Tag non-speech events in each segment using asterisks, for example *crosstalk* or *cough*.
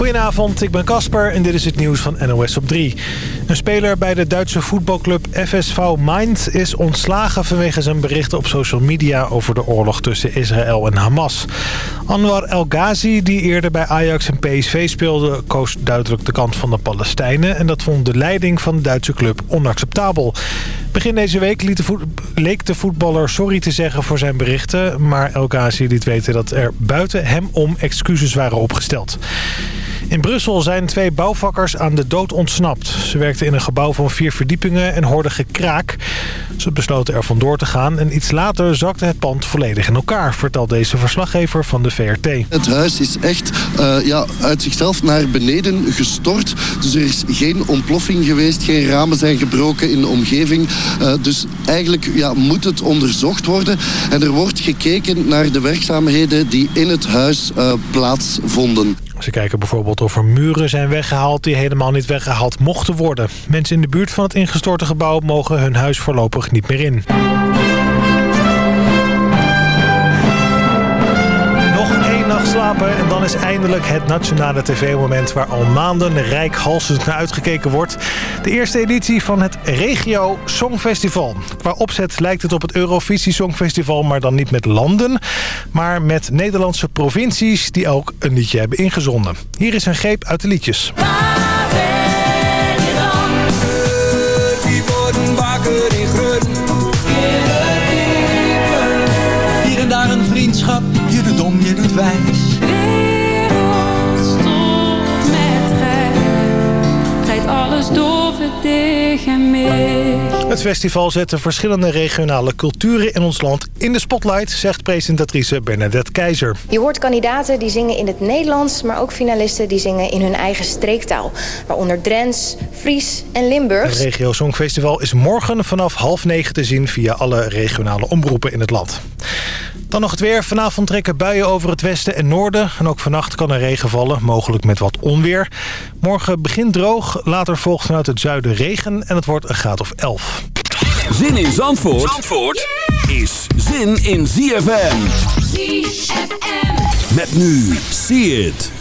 Goedenavond, ik ben Casper en dit is het nieuws van NOS op 3. Een speler bij de Duitse voetbalclub FSV Mainz is ontslagen vanwege zijn berichten op social media over de oorlog tussen Israël en Hamas. Anwar El Ghazi, die eerder bij Ajax en PSV speelde, koos duidelijk de kant van de Palestijnen. En dat vond de leiding van de Duitse club onacceptabel. Begin deze week liet de leek de voetballer sorry te zeggen voor zijn berichten. Maar El Ghazi liet weten dat er buiten hem om excuses waren opgesteld. In Brussel zijn twee bouwvakkers aan de dood ontsnapt. Ze werkten in een gebouw van vier verdiepingen en hoorden gekraak. Ze besloten er vandoor te gaan en iets later zakte het pand volledig in elkaar... vertelt deze verslaggever van de VRT. Het huis is echt uh, ja, uit zichzelf naar beneden gestort. Dus er is geen ontploffing geweest, geen ramen zijn gebroken in de omgeving. Uh, dus eigenlijk ja, moet het onderzocht worden. En er wordt gekeken naar de werkzaamheden die in het huis uh, plaatsvonden. Ze kijken bijvoorbeeld of er muren zijn weggehaald die helemaal niet weggehaald mochten worden. Mensen in de buurt van het ingestorte gebouw mogen hun huis voorlopig niet meer in. Slapen. En dan is eindelijk het nationale tv-moment waar al maanden rijkhalsend naar uitgekeken wordt. De eerste editie van het Regio Songfestival. Qua opzet lijkt het op het Eurovisie Songfestival, maar dan niet met landen. Maar met Nederlandse provincies die ook een liedje hebben ingezonden. Hier is een greep uit de liedjes. Dom, je doet wijs. Het festival zet de verschillende regionale culturen in ons land in de spotlight, zegt presentatrice Bernadette Keizer. Je hoort kandidaten die zingen in het Nederlands, maar ook finalisten die zingen in hun eigen streektaal. Waaronder Drents, Fries en Limburgs. Het Regio Songfestival is morgen vanaf half negen te zien via alle regionale omroepen in het land. Dan nog het weer. Vanavond trekken buien over het westen en noorden. En ook vannacht kan er regen vallen, mogelijk met wat onweer. Morgen begint droog, later volgt vanuit het zuiden regen en het wordt een graad of 11. Zin in Zandvoort, Zandvoort is zin in ZFM. ZFM. Met nu, see it.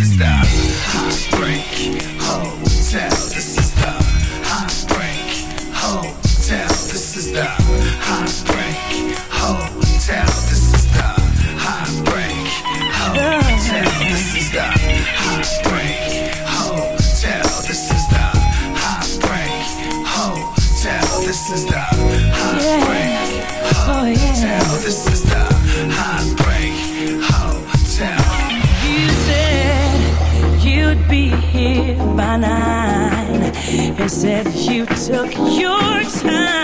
is the Hotel. This is the Hotel. This is the said you took your time.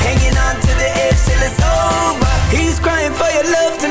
crying for your love tonight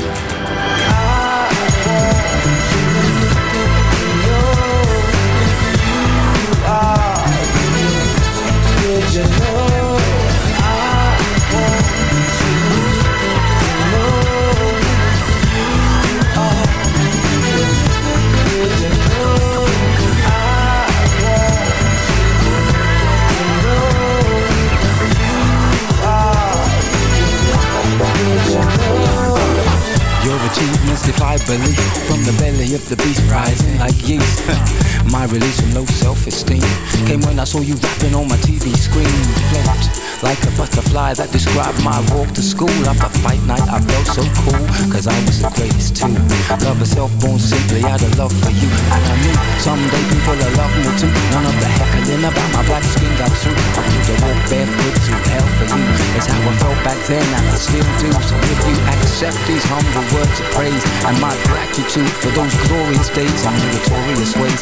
achievements defy belief. From the belly of the beast rising like yeast *laughs* My release from low self-esteem. Came when I saw you rapping on my TV screen. Flipped like a butterfly that described my walk to school. After fight night I felt so cool Cause I was the greatest too. Love herself born simply out of love for you. And I knew someday people will love me too. None of the heckling about my black skin got through. I knew to walk barefoot through hell for you. It's how I felt back then and I still do. So if you accept these humble words of praise And my gratitude for those glorious days And meritorious ways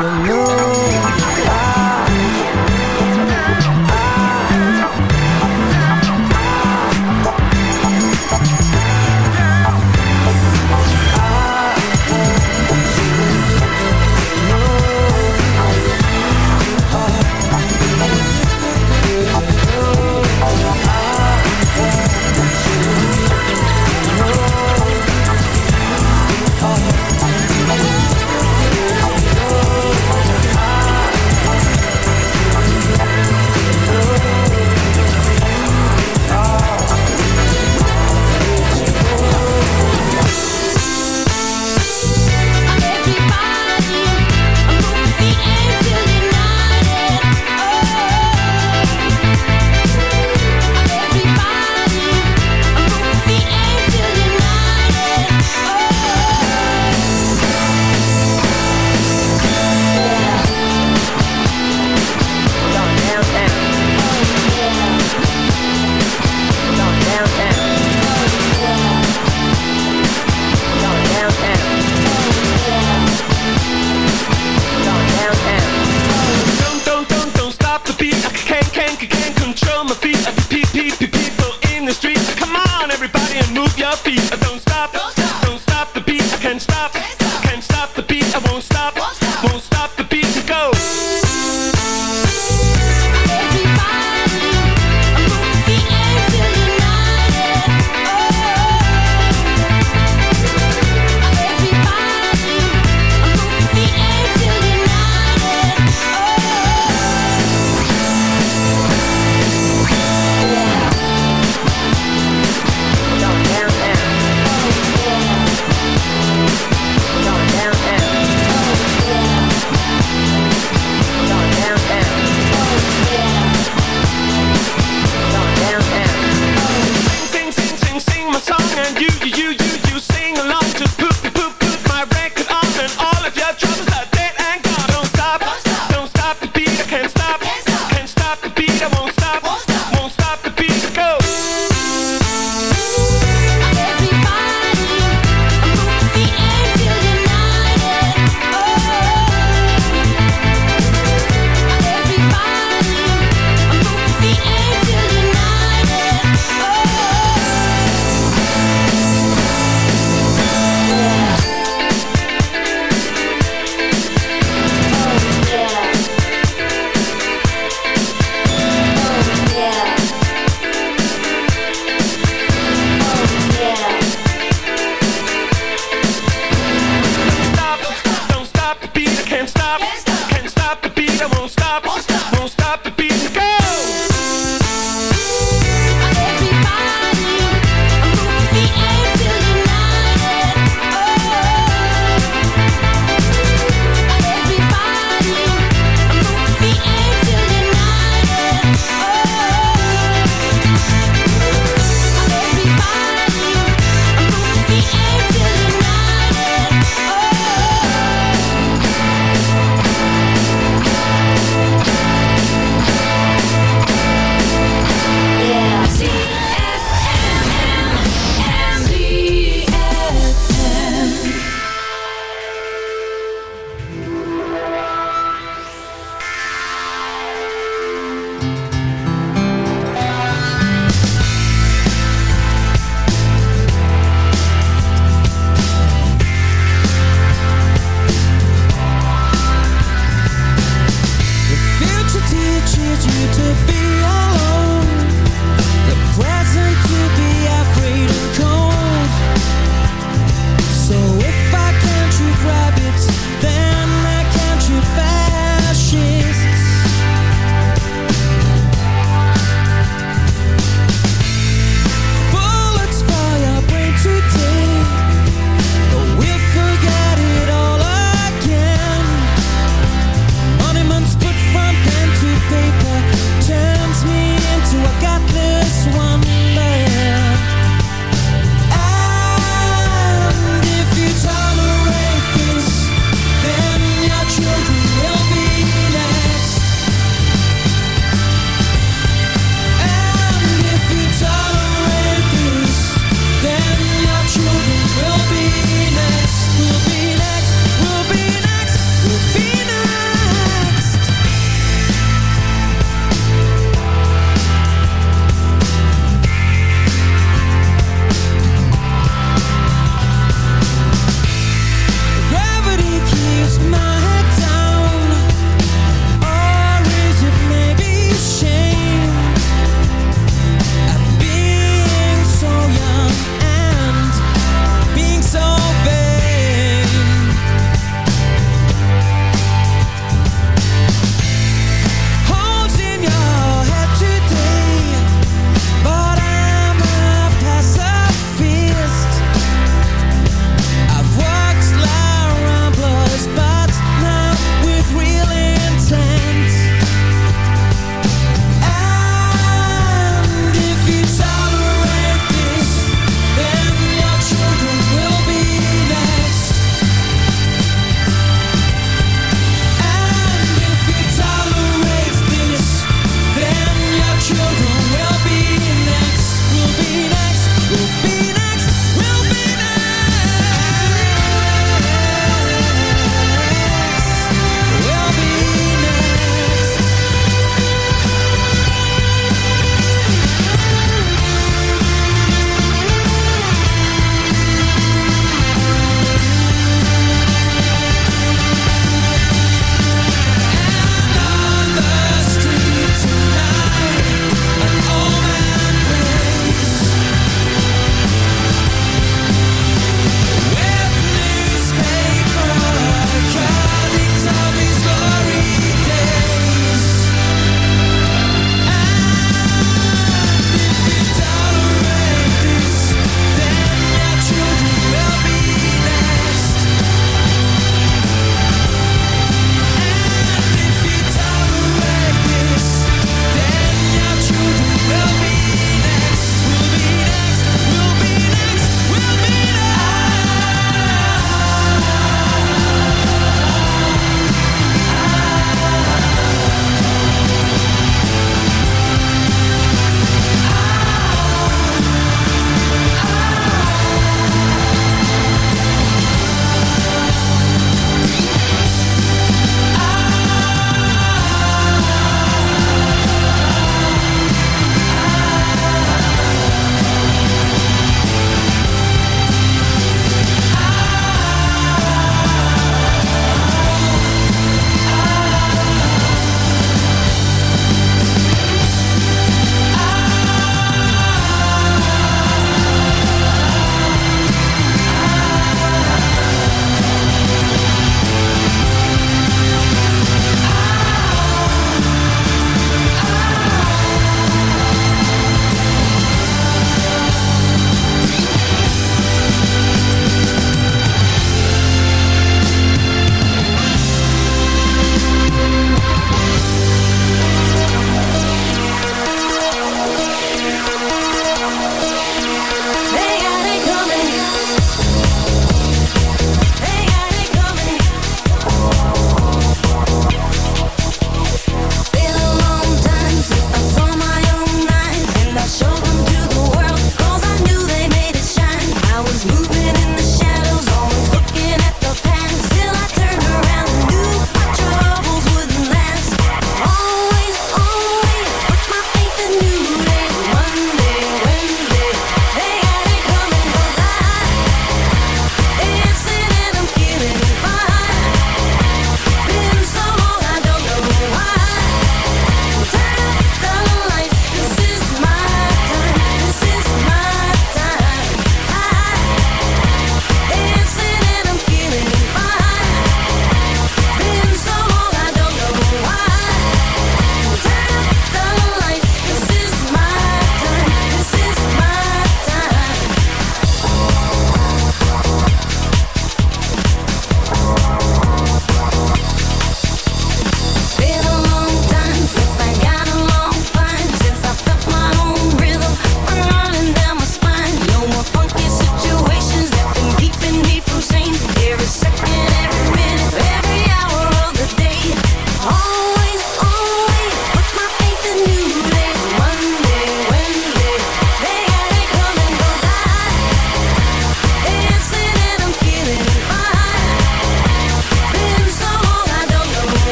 you.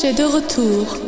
Cachet de retour.